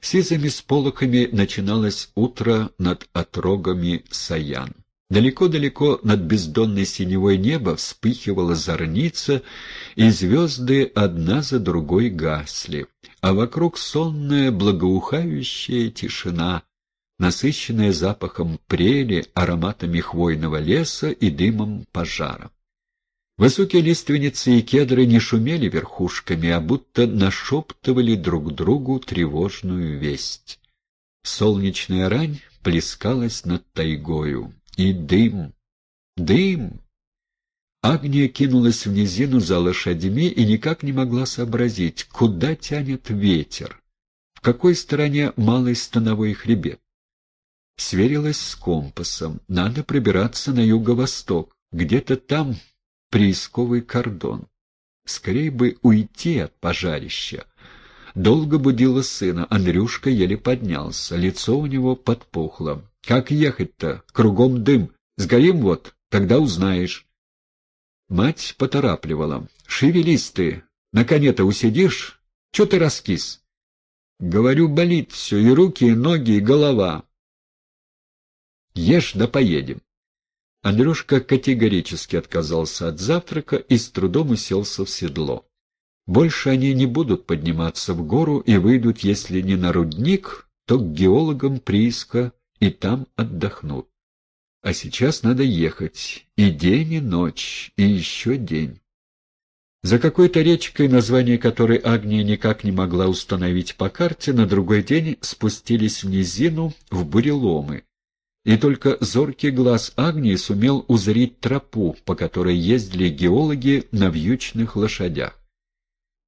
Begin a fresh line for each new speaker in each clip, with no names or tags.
Сизыми сполохами начиналось утро над отрогами Саян. Далеко-далеко над бездонной синевой неба вспыхивала зорница, и звезды одна за другой гасли, а вокруг сонная благоухающая тишина, насыщенная запахом прели, ароматами хвойного леса и дымом пожара. Высокие лиственницы и кедры не шумели верхушками, а будто нашептывали друг другу тревожную весть. Солнечная рань плескалась над тайгою. И дым, дым! Агния кинулась в низину за лошадьми и никак не могла сообразить, куда тянет ветер, в какой стороне малый становой хребет. Сверилась с компасом. Надо пробираться на юго-восток. Где-то там приисковый кордон. Скорее бы уйти от пожарища. Долго будила сына. Андрюшка еле поднялся. Лицо у него подпухло. Как ехать-то? Кругом дым. Сгорим вот, тогда узнаешь. Мать поторапливала. Шевелись ты. На коне-то усидишь? Че ты раскис? Говорю, болит все, и руки, и ноги, и голова. Ешь да поедем. Андрюшка категорически отказался от завтрака и с трудом уселся в седло. Больше они не будут подниматься в гору и выйдут, если не на рудник, то к геологам прииска и там отдохнут. А сейчас надо ехать. И день, и ночь, и еще день. За какой-то речкой, название которой Агния никак не могла установить по карте, на другой день спустились в низину в буреломы. И только зоркий глаз Агнии сумел узреть тропу, по которой ездили геологи на вьючных лошадях.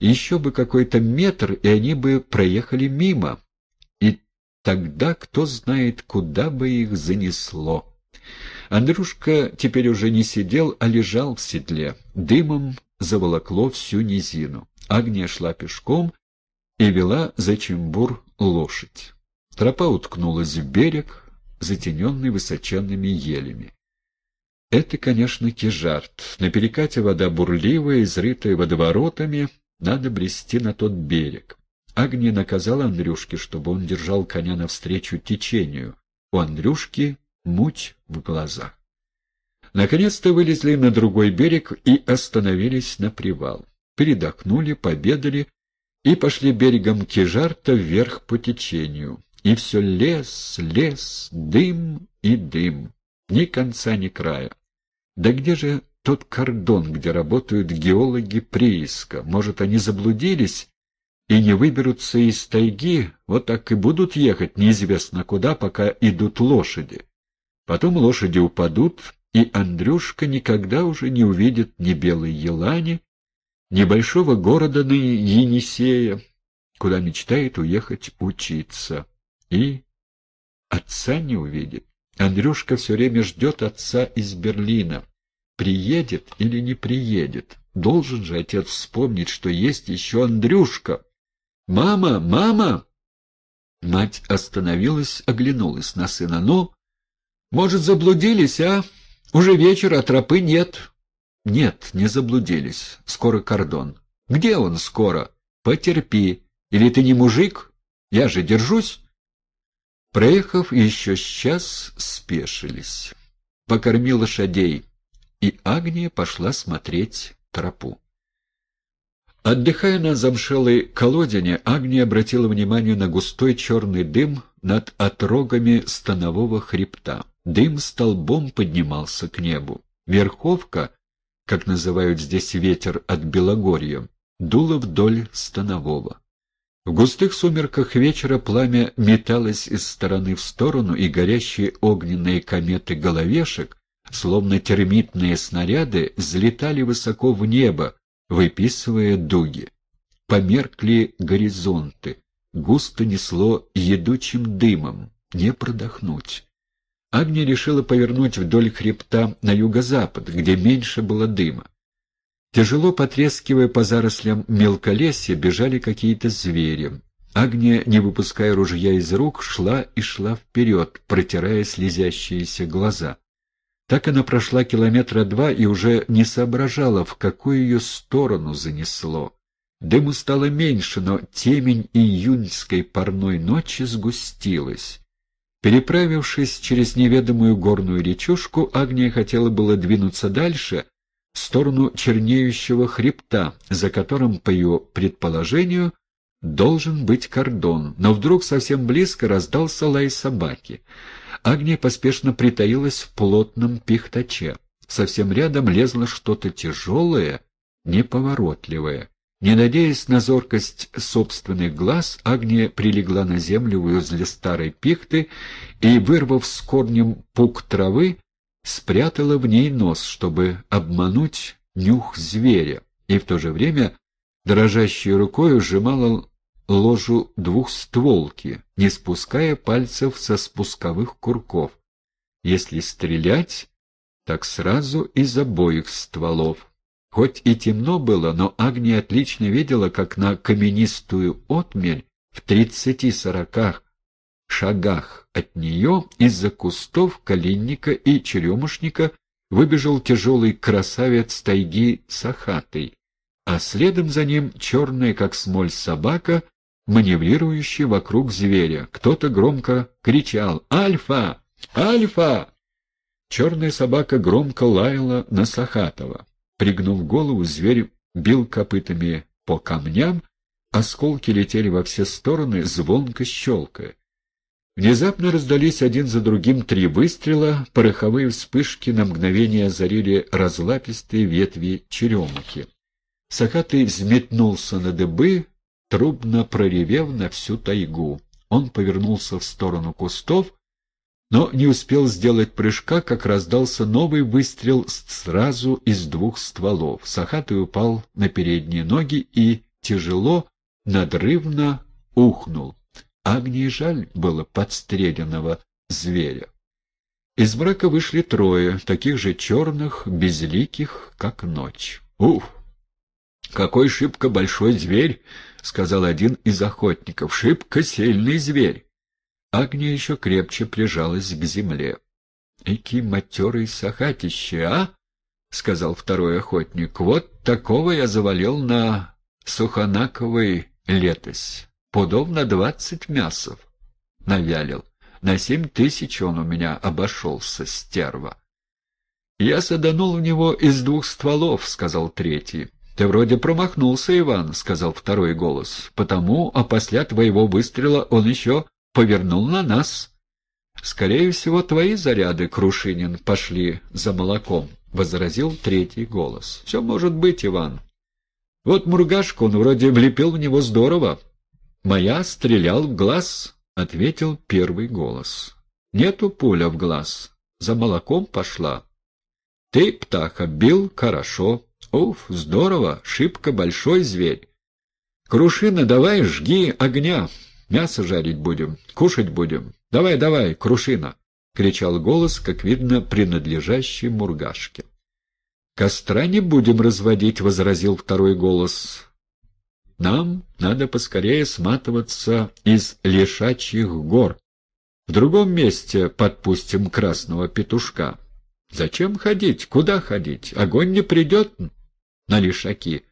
Еще бы какой-то метр, и они бы проехали мимо, Тогда кто знает, куда бы их занесло. Андрюшка теперь уже не сидел, а лежал в седле. Дымом заволокло всю низину. Агния шла пешком и вела за чембур лошадь. Тропа уткнулась в берег, затененный высоченными елями. Это, конечно, кижарт. На перекате вода бурливая, изрытая водоворотами, надо брести на тот берег. Агния наказала Андрюшке, чтобы он держал коня навстречу течению. У Андрюшки муть в глазах. Наконец-то вылезли на другой берег и остановились на привал. Передохнули, победали и пошли берегом Кижарта вверх по течению. И все лес, лес, дым и дым. Ни конца, ни края. Да где же тот кордон, где работают геологи прииска? Может, они заблудились и не выберутся из тайги, вот так и будут ехать неизвестно куда, пока идут лошади. Потом лошади упадут, и Андрюшка никогда уже не увидит ни белой елани, ни большого города на Енисея, куда мечтает уехать учиться. И отца не увидит. Андрюшка все время ждет отца из Берлина. Приедет или не приедет? Должен же отец вспомнить, что есть еще Андрюшка. «Мама! Мама!» Мать остановилась, оглянулась на сына. «Ну, может, заблудились, а? Уже вечер, а тропы нет». «Нет, не заблудились. Скоро кордон». «Где он скоро?» «Потерпи. Или ты не мужик? Я же держусь». Проехав еще час, спешились. Покорми лошадей, и Агния пошла смотреть тропу. Отдыхая на замшелой колодине, Агния обратила внимание на густой черный дым над отрогами станового хребта. Дым столбом поднимался к небу. Верховка, как называют здесь ветер от Белогорья, дула вдоль станового. В густых сумерках вечера пламя металось из стороны в сторону, и горящие огненные кометы головешек, словно термитные снаряды, взлетали высоко в небо, выписывая дуги. Померкли горизонты, густо несло едучим дымом, не продохнуть. Агния решила повернуть вдоль хребта на юго-запад, где меньше было дыма. Тяжело потрескивая по зарослям мелколесья, бежали какие-то звери. Агния, не выпуская ружья из рук, шла и шла вперед, протирая слезящиеся глаза. Так она прошла километра два и уже не соображала, в какую ее сторону занесло. Дыму стало меньше, но темень июньской парной ночи сгустилась. Переправившись через неведомую горную речушку, Агния хотела было двинуться дальше, в сторону чернеющего хребта, за которым, по ее предположению, должен быть кордон, но вдруг совсем близко раздался лай собаки. Агния поспешно притаилась в плотном пихтаче. Совсем рядом лезло что-то тяжелое, неповоротливое. Не надеясь на зоркость собственных глаз, Агния прилегла на землю возле старой пихты и, вырвав с корнем пук травы, спрятала в ней нос, чтобы обмануть нюх зверя, и в то же время дрожащей рукой сжимала ложу двухстволки, не спуская пальцев со спусковых курков. Если стрелять, так сразу из обоих стволов. Хоть и темно было, но Агния отлично видела, как на каменистую отмель в тридцати-сороках шагах от нее из-за кустов калинника и черемушника выбежал тяжелый красавец тайги Сахатый, а следом за ним черная, как смоль, собака, маневрирующая вокруг зверя. Кто-то громко кричал «Альфа! Альфа!» Черная собака громко лаяла на Сахатова. Пригнув голову, зверь бил копытами по камням, осколки летели во все стороны, звонко щелкая. Внезапно раздались один за другим три выстрела, пороховые вспышки на мгновение озарили разлапистые ветви черемухи. Сахатый взметнулся на дыбы, трубно проревев на всю тайгу. Он повернулся в сторону кустов, но не успел сделать прыжка, как раздался новый выстрел сразу из двух стволов. Сахатый упал на передние ноги и тяжело, надрывно ухнул. Агнии жаль было подстреленного зверя. Из брака вышли трое, таких же черных, безликих, как ночь. «Уф! Какой шибко большой зверь!» — сказал один из охотников. «Шибко сильный зверь!» Агния еще крепче прижалась к земле. «Эки матерый сахатище, а?» — сказал второй охотник. «Вот такого я завалил на сухонаковой летось». Пудов на двадцать мясов навялил. На семь тысяч он у меня обошелся, стерва. «Я саданул в него из двух стволов», — сказал третий. «Ты вроде промахнулся, Иван», — сказал второй голос. «Потому, а после твоего выстрела он еще повернул на нас». «Скорее всего, твои заряды, Крушинин, пошли за молоком», — возразил третий голос. «Все может быть, Иван. Вот мургашку он вроде влепил в него здорово». «Моя стрелял в глаз», — ответил первый голос. «Нету пуля в глаз. За молоком пошла». «Ты, птаха, бил хорошо. Уф, здорово, шибко большой зверь. Крушина, давай жги огня. Мясо жарить будем, кушать будем. Давай, давай, Крушина!» — кричал голос, как видно, принадлежащий Мургашке. «Костра не будем разводить», — возразил второй голос. Нам надо поскорее сматываться из лишачьих гор. В другом месте подпустим красного петушка. Зачем ходить? Куда ходить? Огонь не придет на лишаки.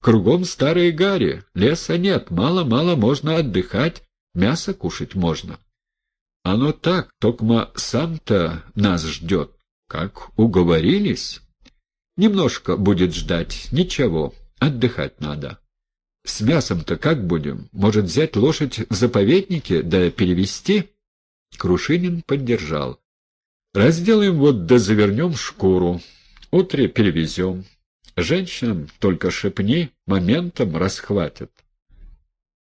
Кругом старые гари, леса нет, мало-мало можно отдыхать, мясо кушать можно. Оно так, токма сам-то нас ждет. Как уговорились? Немножко будет ждать, ничего, отдыхать надо. С мясом-то как будем? Может, взять лошадь в заповеднике, да перевести? Крушинин поддержал. Разделаем вот да завернем шкуру. Утре перевезем. Женщинам только шепни, моментом расхватят.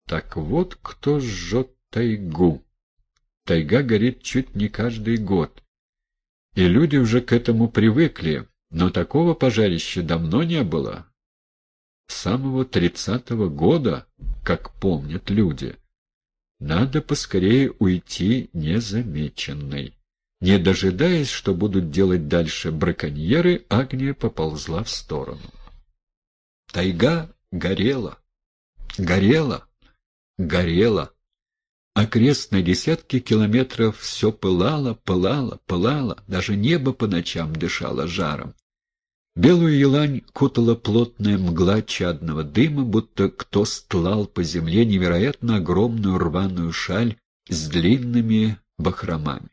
Так вот кто жжет тайгу. Тайга горит чуть не каждый год. И люди уже к этому привыкли, но такого пожарища давно не было самого тридцатого года, как помнят люди. Надо поскорее уйти незамеченной. Не дожидаясь, что будут делать дальше браконьеры, Агния поползла в сторону. Тайга горела, горела, горела. Окрест на десятки километров все пылало, пылало, пылало, даже небо по ночам дышало жаром. Белую елань кутала плотная мгла чадного дыма, будто кто стлал по земле невероятно огромную рваную шаль с длинными бахромами.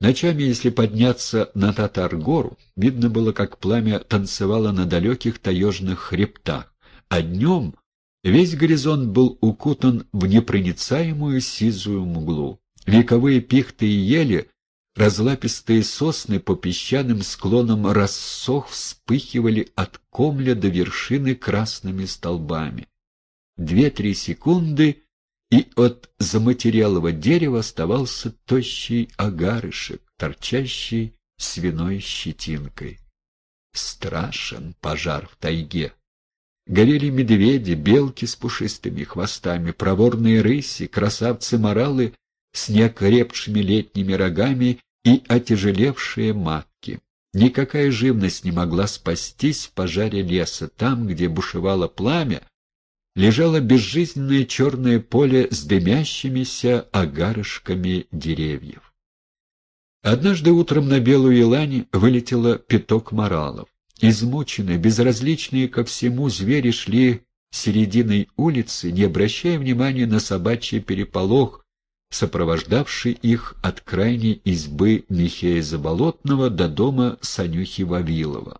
Ночами, если подняться на Татар-гору, видно было, как пламя танцевало на далеких таежных хребтах, а днем весь горизонт был укутан в непроницаемую сизую мглу. Вековые пихты и ели, разлапистые сосны по песчаным склонам рассох вспыхивали от комля до вершины красными столбами. Две-три секунды — и от заматериалого дерева оставался тощий агарышек, торчащий свиной щетинкой. Страшен пожар в тайге. Горели медведи, белки с пушистыми хвостами, проворные рыси, красавцы-моралы с неокрепшими летними рогами и отяжелевшие матки. Никакая живность не могла спастись в пожаре леса. Там, где бушевало пламя, лежало безжизненное черное поле с дымящимися огарышками деревьев. Однажды утром на белую елань вылетело пяток моралов. Измученные, безразличные ко всему, звери шли серединой улицы, не обращая внимания на собачий переполох, сопровождавший их от крайней избы Михея Заболотного до дома Санюхи Вавилова.